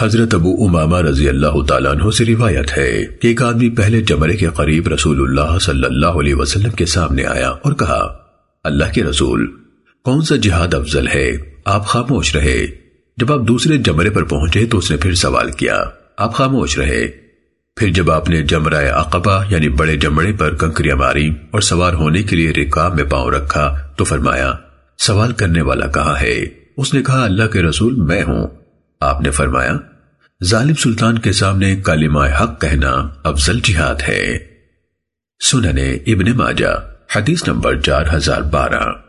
حضرت ابو امامہ رضی اللہ تعالیٰ عنہ سے روایت ہے کہ ایک آدمی پہلے جمرے کے قریب رسول اللہ صلی اللہ علیہ وسلم کے سامنے آیا اور کہا، اللہ کے رسول، کون سا جہاد افضل ہے؟ آپ خاموش رہے۔ جب آپ دوسرے جمرے پر پہنچے تو اس نے پھر سوال کیا، آپ خاموش رہے؟ پھر جب آپ نے جمرہ عقبہ یعنی بڑے جمرے پر کنکریاں ماری اور سوار ہونے کے لیے رکاب میں پاؤں رکھا تو فرمایا، سوال کرنے والا کہاں ہے؟ اس نے کہا، اللہ کے رسول، میں ہوں۔ آپ نے فرمایا، ظالم سلطان کے سامنے کلمہ حق کہنا افضل جہاد ہے۔ سننے ابن ماجہ، حدیث نمبر چار ہزار بارہ۔